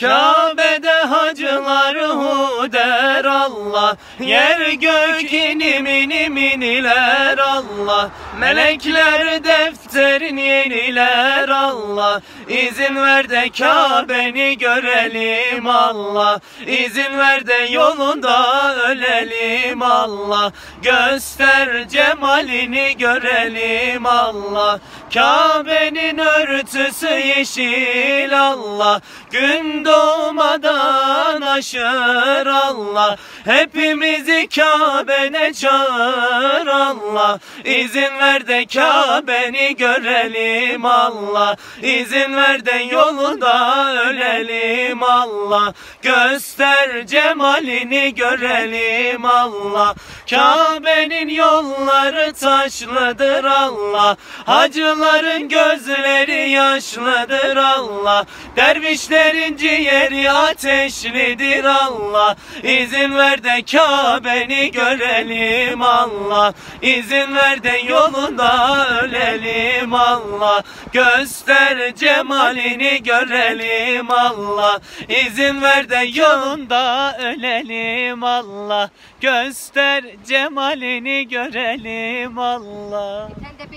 Kabe'de hacılar hu der Allah. Yer gök inim inim iniler Allah. Melekler defterin yeniler Allah. İzin ver de Kabe'ni görelim Allah. İzin ver de yolunda ölelim Allah. Göster cemalini görelim Allah. Kabe'nin örtüsü yeşil Allah Gün doğmadan aşır Allah. Hepimizi Kabe'ne çağır Allah. İzin ver de Kabe'ni görelim Allah. İzin ver de yolunda ölelim Allah. Göster cemalini görelim Allah Kabe'nin yolları taşlıdır Allah. Hacıların gözleri yaşlıdır Allah. Dervişlerin ciğeri ateşlidir Allah. İzin ver de Kabe'ni görelim Allah. İzin ver de yolunda ölelim Allah. Göster cemalini görelim Allah. İzin ver de yolunda ölelim Allah. Göster cemalini görelim Allah